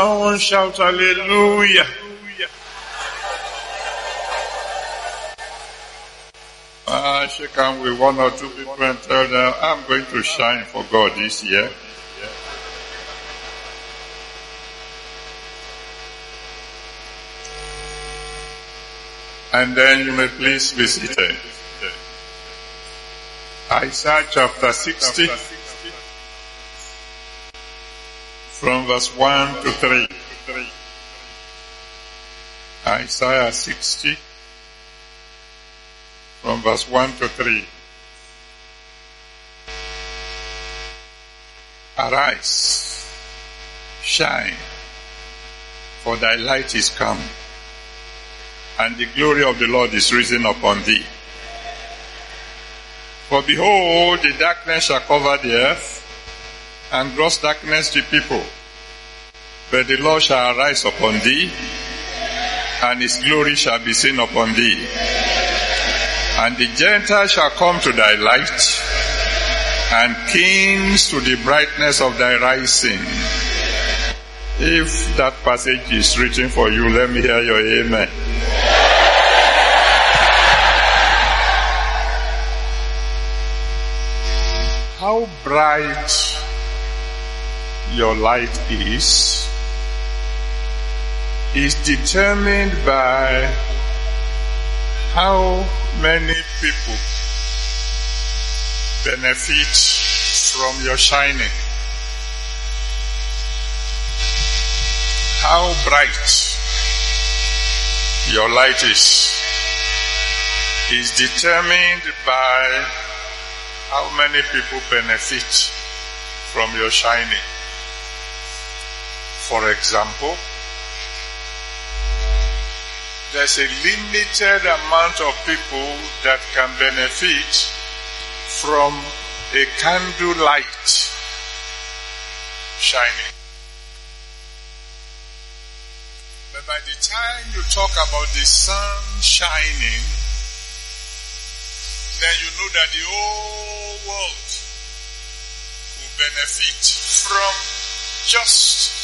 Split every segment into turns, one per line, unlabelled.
Someone shout hallelujah. I shake hands with one or two people and tell them, I'm going to shine for God this year. And then you may please be seated. Isaiah chapter 60 from verse 1 to 3. Isaiah 60 from verse 1 to 3. Arise, shine, for thy light is come, and the glory of the Lord is risen upon thee. For behold, the darkness shall cover the earth, and gross darkness to people. But the Lord shall arise upon thee, and his glory shall be seen upon thee. And the Gentiles shall come to thy light, and kings to the brightness of thy rising. If that passage is written for you, let me hear your amen. How bright your light is, is determined by how many people benefit from your shining. How bright your light is is determined by how many people benefit from your shining. For example, there's a limited amount of people that can benefit from a candle light shining. But by the time you talk about the sun shining, then you know that the whole world will benefit from just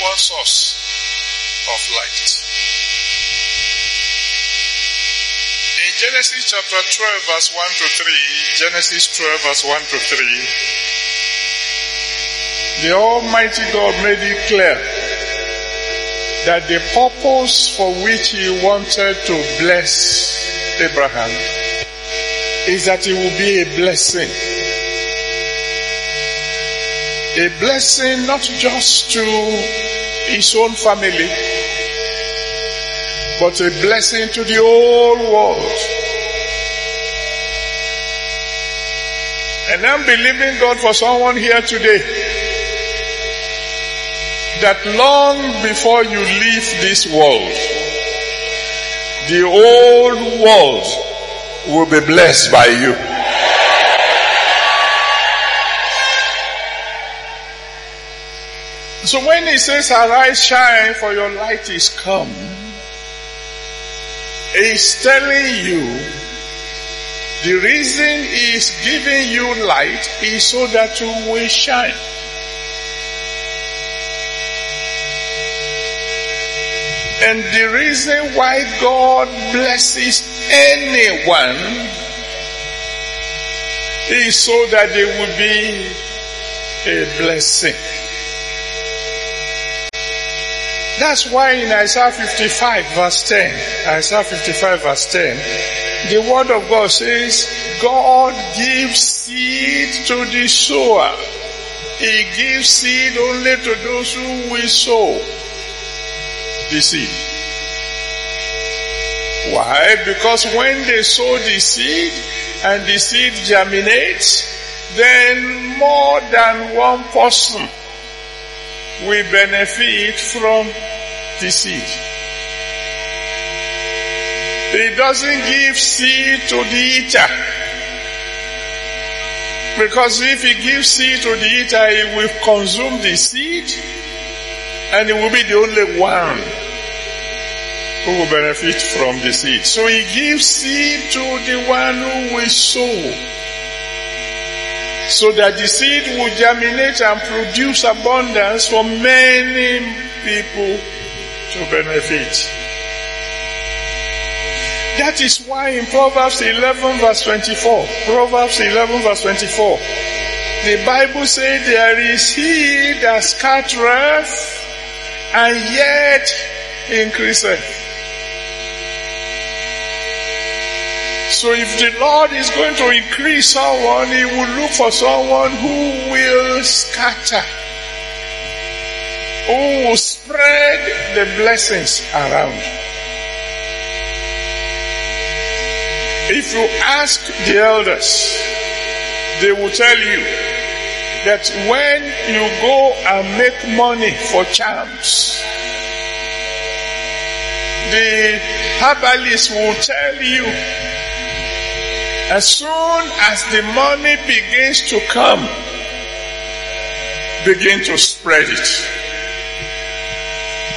one source of light. In Genesis chapter 12 verse 1 to 3, Genesis 12 verse 1 to 3, the Almighty God made it clear that the purpose for which he wanted to bless Abraham is that it will be a blessing. A blessing not just to his own family, but a blessing to the whole world. And I'm believing God for someone here today that long before you leave this world, the old world will be blessed by you. So when he says, arise, shine, for your light is come, he's telling you the reason he's giving you light is so that you will shine. And the reason why God blesses anyone is so that they will be a blessing. That's why in Isaiah 55 verse 10, Isaiah 55 verse 10, the word of God says, God gives seed to the sower. He gives seed only to those who will sow the seed. Why? Because when they sow the seed and the seed germinates, then more than one person will benefit from the seed. He doesn't give seed to the eater. Because if he gives seed to the eater, he will consume the seed and he will be the only one who will benefit from the seed. So he gives seed to the one who will sow. So that the seed will germinate and produce abundance for many people to benefit. That is why in Proverbs 11 verse 24, Proverbs 11 verse 24, the Bible says there is he that scattereth and yet increaseth. So if the Lord is going to increase someone, he will look for someone who will scatter, who will spread the blessings around. If you ask the elders, they will tell you that when you go and make money for charms, the herbalist will tell you as soon as the money begins to come, begin to spread it,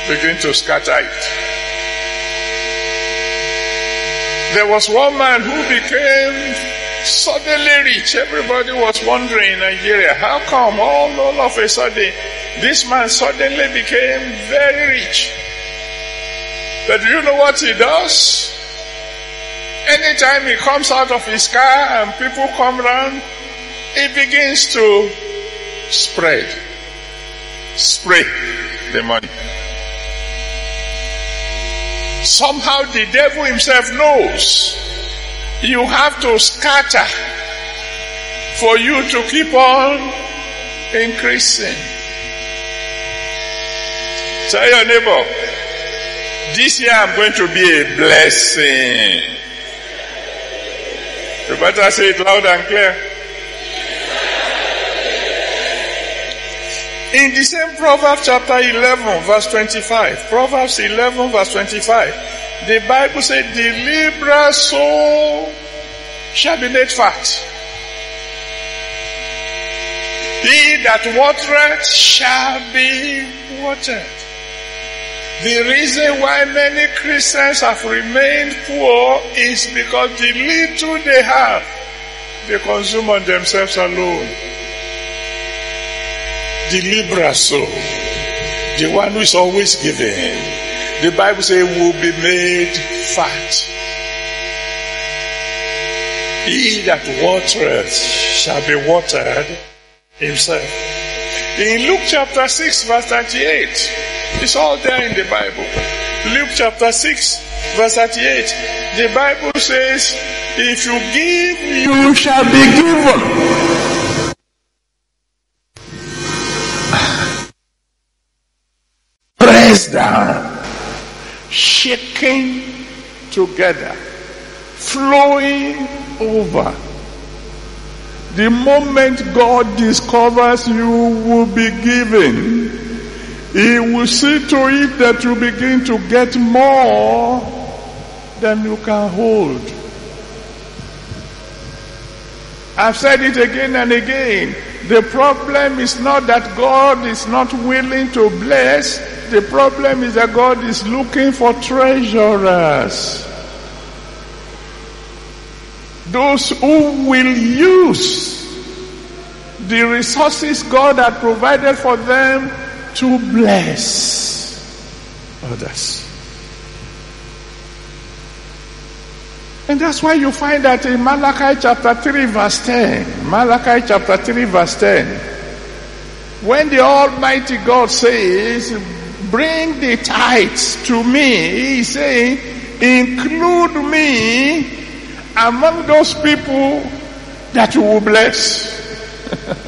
begin to scatter it. There was one man who became suddenly rich. Everybody was wondering in Nigeria, how come all, all of a sudden this man suddenly became very rich? But do you know what he does? Anytime he comes out of his car and people come around, he begins to spread, spray the money. Somehow the devil himself knows you have to scatter for you to keep on increasing. Tell your neighbor, this year I'm going to be a blessing. You better say it loud and clear. In the same Proverbs chapter 11 verse 25, Proverbs 11 verse 25, the Bible said, the liberal soul shall be made fat. He that watereth shall be watered. The reason why many Christians have remained poor is because the little they have, they consume on themselves alone the liberal soul, the one who is always giving. The Bible says will be made fat. He that watereth shall be watered himself. In Luke chapter 6 verse 38, it's all there in the Bible. Luke chapter 6 verse 38, the Bible says, if you give, you shall be given. pressed down, shaking together, flowing over. The moment God discovers you will be given, He will see to it that you begin to get more than you can hold. I've said it again and again. The problem is not that God is not willing to bless. The problem is that God is looking for treasurers. Those who will use the resources God had provided for them to bless others. And that's why you find that in Malachi chapter 3 verse 10, Malachi chapter 3 verse 10, when the Almighty God says, bring the tithes to me, he's saying, include me among those people that you will bless.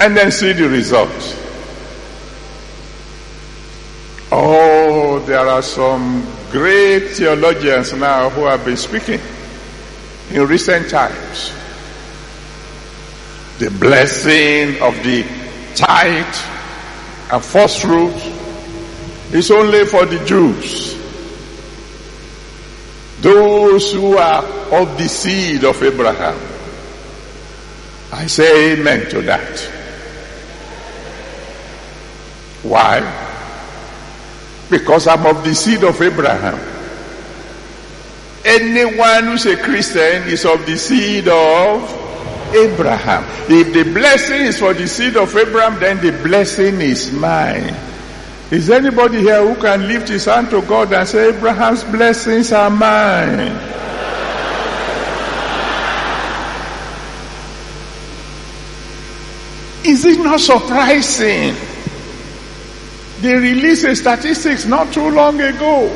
and then see the result. Oh, there are some great theologians now who have been speaking in recent times. The blessing of the tithe and first fruit is only for the Jews. Those who are of the seed of Abraham. I say amen to that. Why? Because I'm of the seed of Abraham. Anyone who's a Christian is of the seed of Abraham. If the blessing is for the seed of Abraham, then the blessing is mine. Is anybody here who can lift his hand to God and say, Abraham's blessings are mine? Is it not surprising? They released a statistics not too long ago.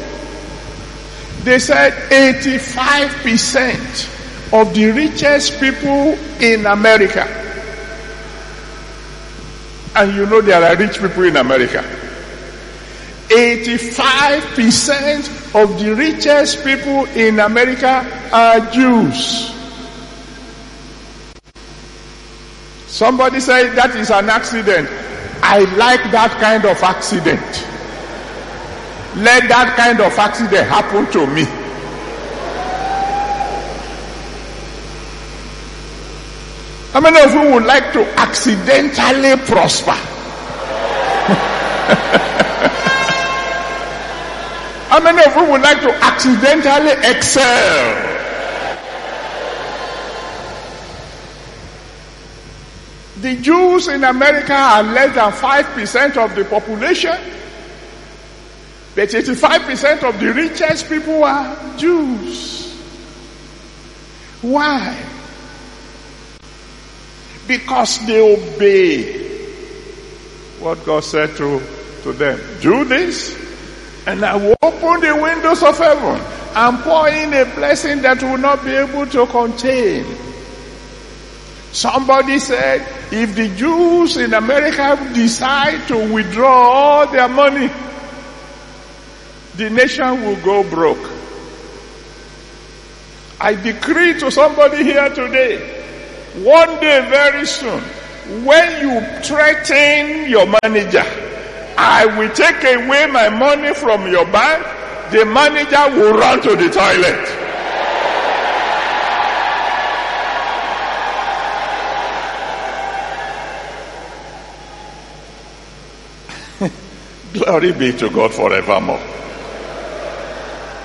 They said 85% of the richest people in America. And you know there are rich people in America. 85% of the richest people in America are Jews. Somebody said that is an accident. I like that kind of accident. Let that kind of accident happen to me. How many of you would like to accidentally prosper? How many of you would like to accidentally excel? The Jews in America are less than 5% of the population. But 85% of the richest people are Jews. Why? Because they obey what God said to, to them. Do this, and I will open the windows of heaven and pour in a blessing that will not be able to contain. Somebody said, if the Jews in America decide to withdraw all their money, the nation will go broke. I decree to somebody here today, one day very soon, when you threaten your manager, I will take away my money from your bank, the manager will run to the toilet. Glory be to God forevermore.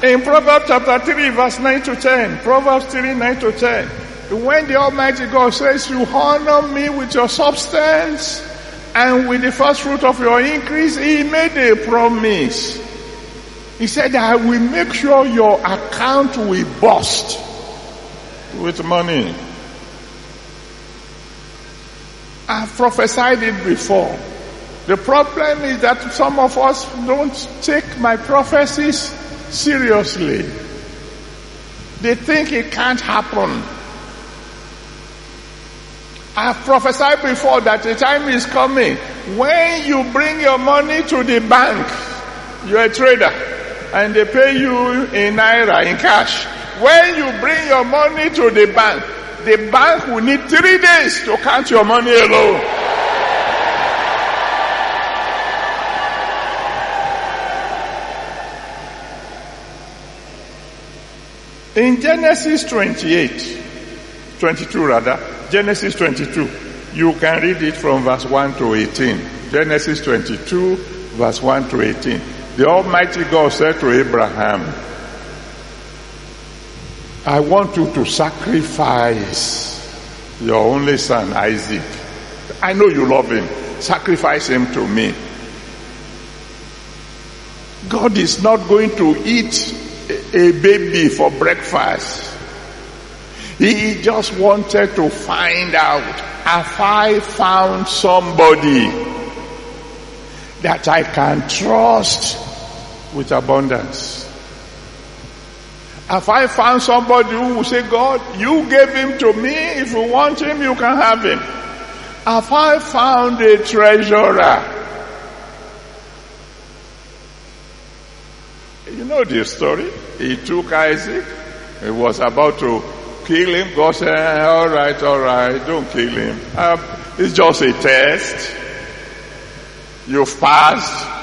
In Proverbs chapter 3 verse 9 to 10, Proverbs 3 9 to 10, when the Almighty God says, you honor me with your substance and with the first fruit of your increase, He made a promise. He said, I will make sure your account will bust with money. I've prophesied it before. The problem is that some of us don't take my prophecies seriously. They think it can't happen. I've prophesied before that the time is coming when you bring your money to the bank, you're a trader, and they pay you in naira, in cash. When you bring your money to the bank, the bank will need three days to count your money alone. In Genesis 28, 22 rather, Genesis 22, you can read it from verse 1 to 18. Genesis 22, verse 1 to 18. The Almighty God said to Abraham, I want you to sacrifice your only son, Isaac. I know you love him. Sacrifice him to me. God is not going to eat a baby for breakfast. He just wanted to find out, have I found somebody that I can trust with abundance? Have I found somebody who will say, God, you gave him to me. If you want him, you can have him. Have I found a treasurer? You know this story. He took Isaac. He was about to kill him. God said, all right, all right, don't kill him. Uh, it's just a test. You've passed.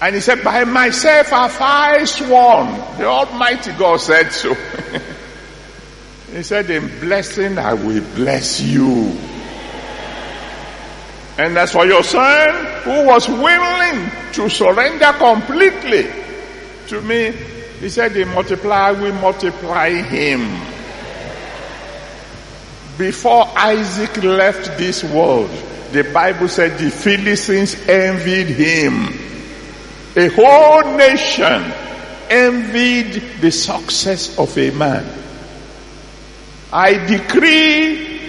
And he said, by myself have I sworn. The Almighty God said so. he said, in blessing I will bless you. And as for your son, who was willing to surrender completely to me, He said, "The multiply we multiply him." Before Isaac left this world, the Bible said the Philistines envied him. A whole nation envied the success of a man. I decree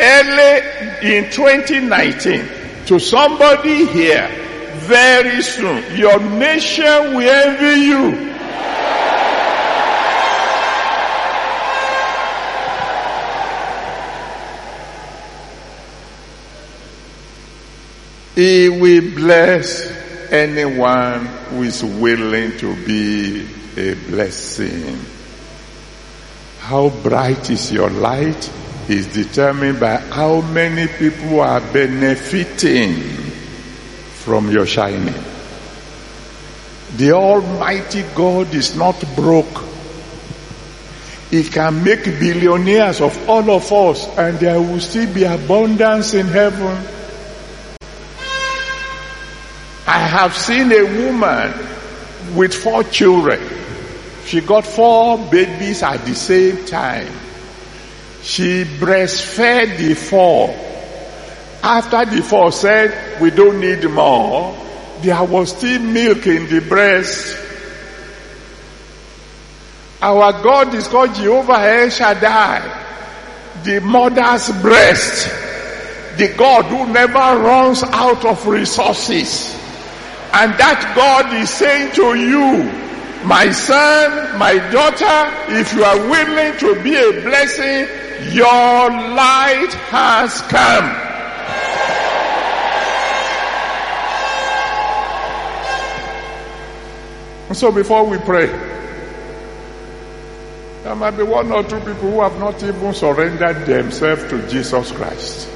early in 2019 to somebody here very soon, your nation will envy you. He will bless anyone who is willing to be a blessing. How bright is your light is determined by how many people are benefiting from your shining. The Almighty God is not broke. He can make billionaires of all of us and there will still be abundance in heaven. I have seen a woman with four children. She got four babies at the same time. She breastfed the four. After the four said, we don't need more, there was still milk in the breast. Our God is called Jehovah El Shaddai, the mother's breast, the God who never runs out of resources. And that God is saying to you, my son, my daughter, if you are willing to be a blessing, your light has come. So before we pray, there might be one or two people who have not even surrendered themselves to Jesus Christ.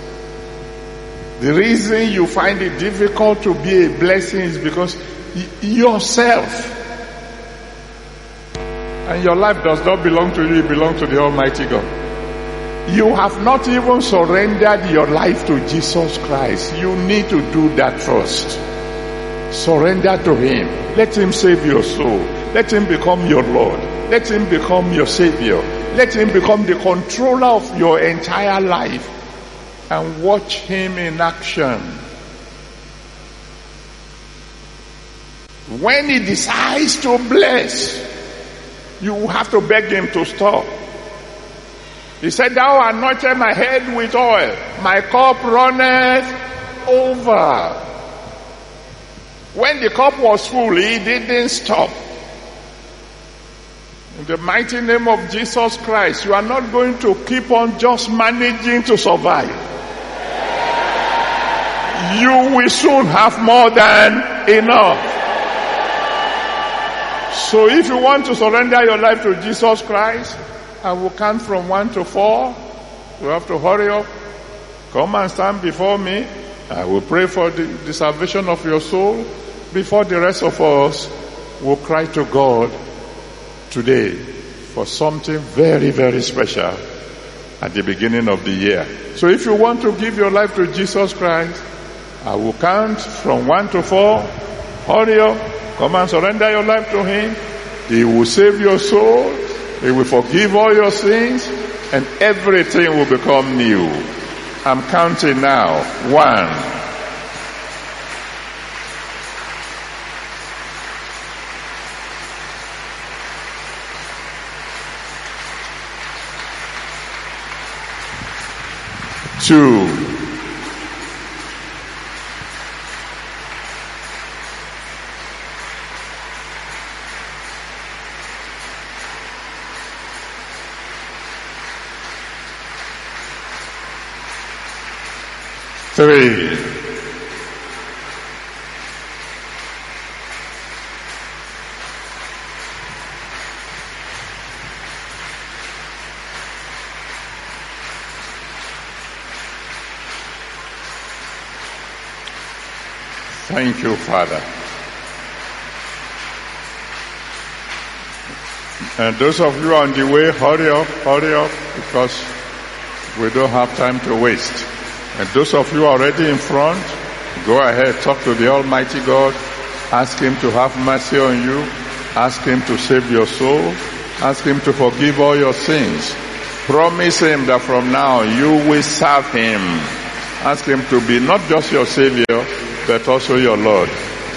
The reason you find it difficult to be a blessing is because yourself and your life does not belong to you, it belongs to the Almighty God. You have not even surrendered your life to Jesus Christ. You need to do that first. Surrender to Him. Let Him save your soul. Let Him become your Lord. Let Him become your Savior. Let Him become the controller of your entire life. And watch Him in action. When He decides to bless, you have to beg Him to stop. He said, Thou anointed my head with oil, my cup runneth over. When the cup was full, he didn't stop. In the mighty name of Jesus Christ, you are not going to keep on just managing to survive. You will soon have more than enough. So if you want to surrender your life to Jesus Christ, I will count from one to four. You have to hurry up. Come and stand before me. I will pray for the, the salvation of your soul before the rest of us will cry to God today for something very, very special at the beginning of the year. So if you want to give your life to Jesus Christ, I will count from one to four. Hurry up. Come and surrender your life to Him. He will save your soul. He will forgive all your sins and everything will become new. I'm counting now. One. Two. Three. Thank you, Father. And those of you on the way, hurry up, hurry up, because we don't have time to waste. And those of you already in front, go ahead, talk to the Almighty God, ask Him to have mercy on you, Ask Him to save your soul. Ask Him to forgive all your sins. Promise Him that from now you will serve Him. Ask Him to be not just your Savior, but also your Lord.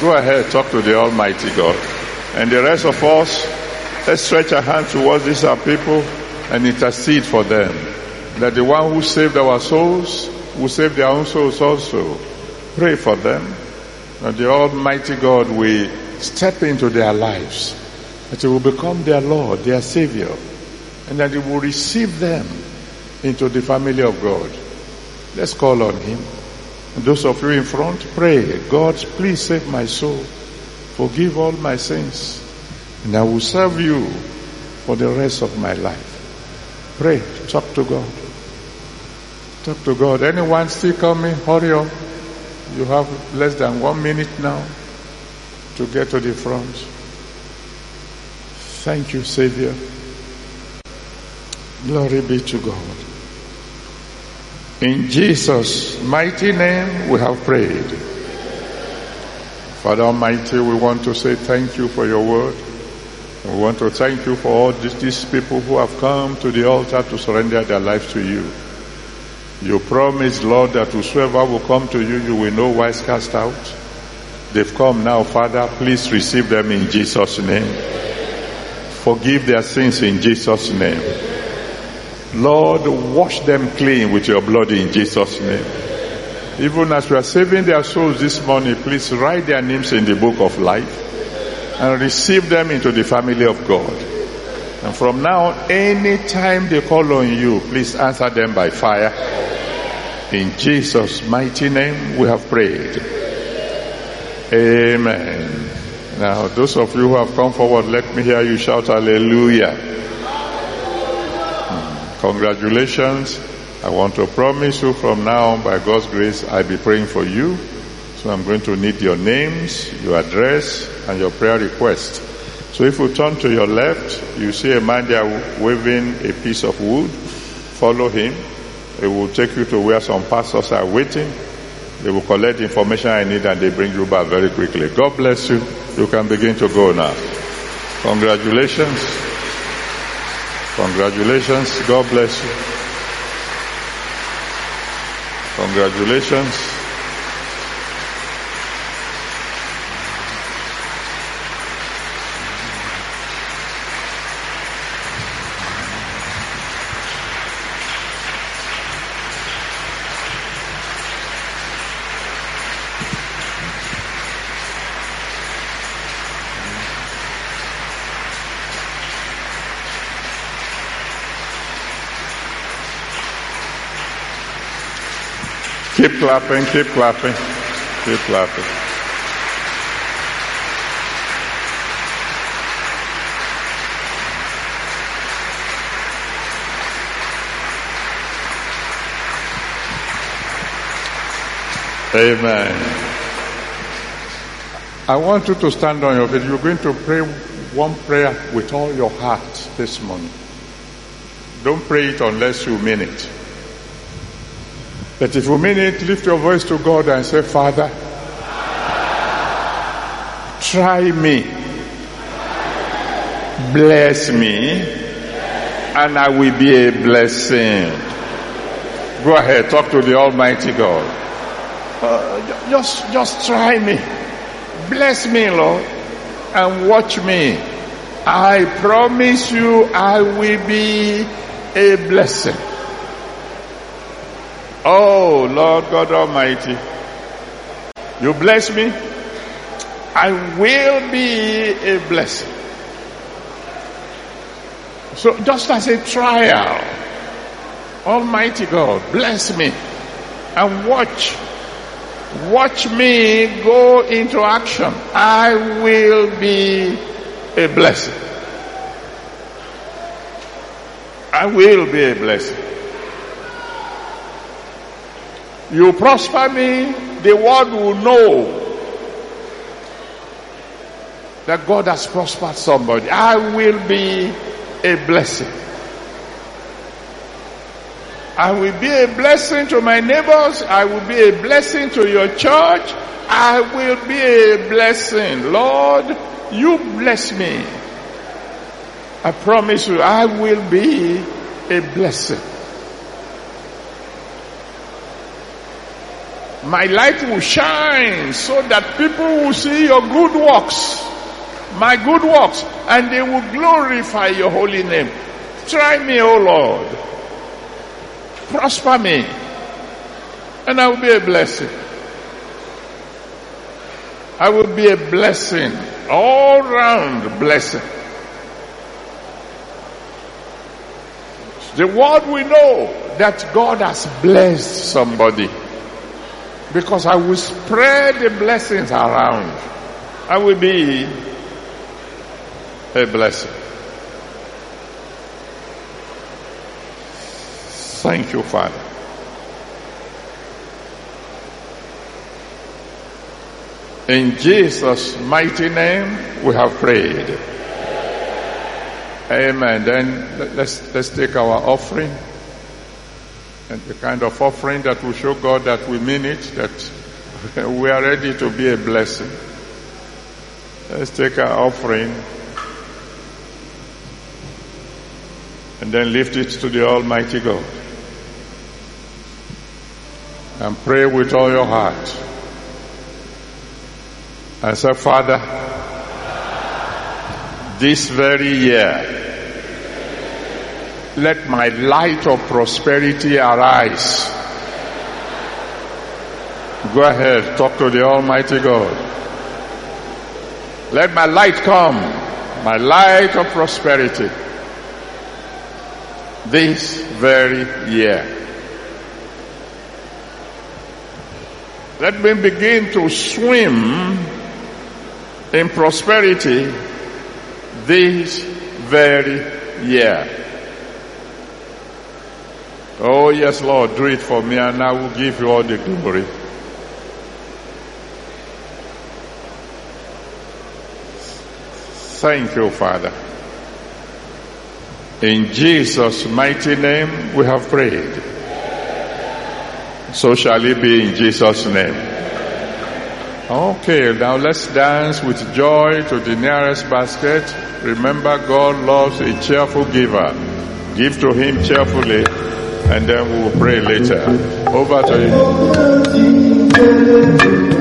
Go ahead, talk to the Almighty God. And the rest of us, let's stretch our hands towards these our people and intercede for them. That the one who saved our souls will save their own souls also. Pray for them. That the Almighty God will step into their lives. That He will become their Lord, their Savior. And that He will receive them into the family of God. Let's call on Him. And those of you in front, pray, God, please save my soul. Forgive all my sins. And I will serve you for the rest of my life. Pray, talk to God. Talk to God. Anyone still coming? Hurry up. You have less than one minute now to get to the front. Thank you, Savior. Glory be to God. In Jesus' mighty name we have prayed. Father Almighty, we want to say thank you for your word. We want to thank you for all these, these people who have come to the altar to surrender their lives to you. You promised, Lord, that whosoever will come to you, you will no wise cast out. They've come now, Father. Please receive them in Jesus' name. Forgive their sins in Jesus' name. Lord, wash them clean with your blood in Jesus' name. Even as we are saving their souls this morning, please write their names in the book of life and receive them into the family of God. And from now, on, anytime they call on you, please answer them by fire. In Jesus' mighty name, we have prayed. Amen. Now, those of you who have come forward, let me hear you shout hallelujah. Hmm. Congratulations. I want to promise you from now on, by God's grace, I'll be praying for you. So I'm going to need your names, your address, and your prayer request. So if you turn to your left, you see a man there waving a piece of wood. Follow him. It will take you to where some pastors are waiting. They will collect the information I need and they bring you back very quickly. God bless you. You can begin to go now. Congratulations. Congratulations. God bless you. Congratulations. Keep clapping, keep clapping, keep clapping. Amen. I want you to stand on your feet. You're going to pray one prayer with all your heart this morning. Don't pray it unless you mean it. But if you mean it, lift your voice to God and say, Father, try me, bless me, and I will be a blessing. Go ahead, talk to the Almighty God. Uh, just, just try me. Bless me, Lord, and watch me. I promise you I will be a blessing. Oh, Lord God Almighty, you bless me. I will be a blessing. So just as a trial, Almighty God, bless me and watch Watch me go into action. I will be a blessing. I will be a blessing. You prosper me, the world will know that God has prospered somebody. I will be a blessing. I will be a blessing to my neighbors. I will be a blessing to your church. I will be a blessing. Lord, you bless me. I promise you, I will be a blessing. My light will shine so that people will see your good works, my good works, and they will glorify your holy name. Try me, O Lord. Prosper me, and I will be a blessing. I will be a blessing, all round blessing. The world will know that God has blessed somebody because I will spread the blessings around. I will be a blessing. Thank you, Father. In Jesus' mighty name, we have prayed. Amen. Then let's, let's take our offering and the kind of offering that will show God that we mean it, that we are ready to be a blessing. Let's take our offering and then lift it to the Almighty God. And pray with all your heart. And say, Father, this very year, let my light of prosperity arise. Go ahead, talk to the Almighty God. Let my light come, my light of prosperity, this very year. Let me begin to swim in prosperity this very year. Oh, yes, Lord, do it for me and I will give you all the glory. Thank you, Father. In Jesus' mighty name we have prayed. So shall it be in Jesus' name. Okay, now let's dance with joy to the nearest basket. Remember, God loves a cheerful giver. Give to Him cheerfully and then we will pray later. Over to you.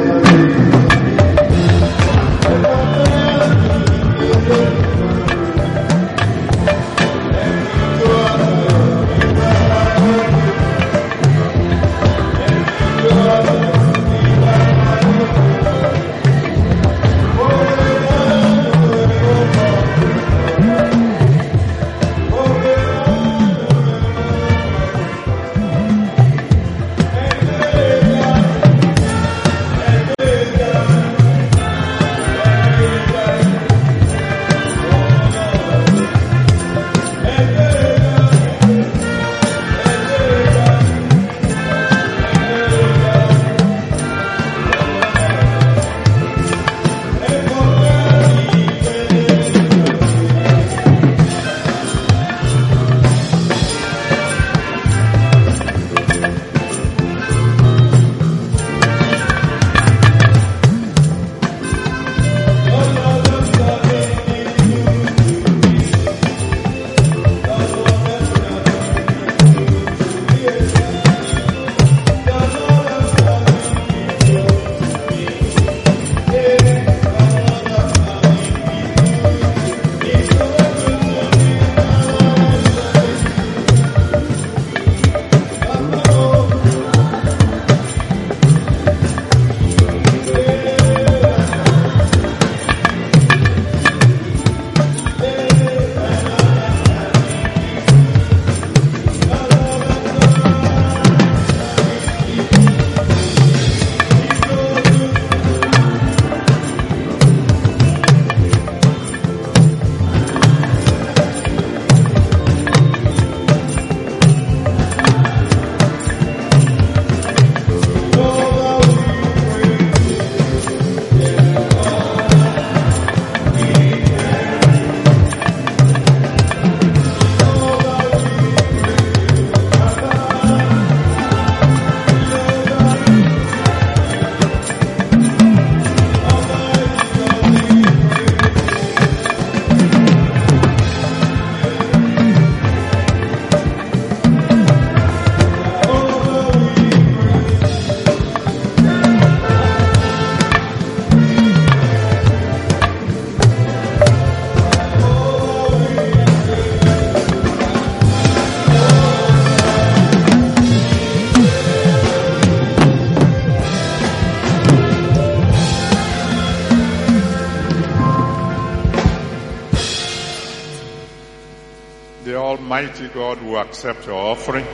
God will accept your offering.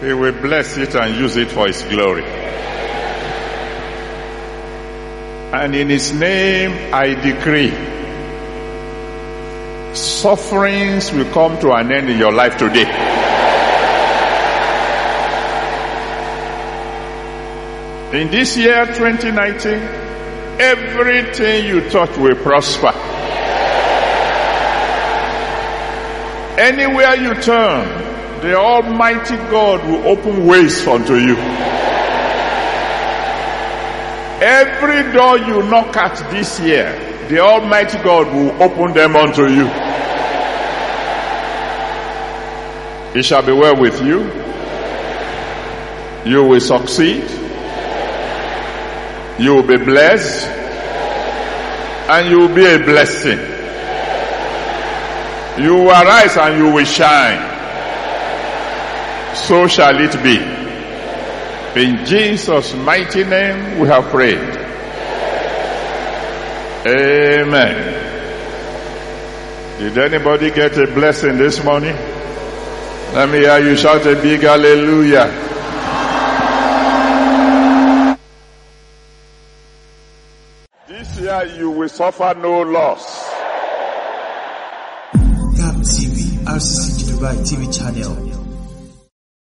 He will bless it and use it for His glory. And in His name I decree, sufferings will come to an end in your life today. In this year 2019, everything you touch will prosper. Anywhere you turn, the Almighty God will open ways unto you. Every door you knock at this year, the Almighty God will open them unto you. It shall be well with you. You will succeed. You will be blessed. And you will be a blessing. You will arise and you will shine. So shall it be. In Jesus' mighty name we have prayed. Amen. Did anybody get a blessing this morning? Let me hear you shout a big hallelujah. This year you will suffer no loss.
유튜브 TV 채널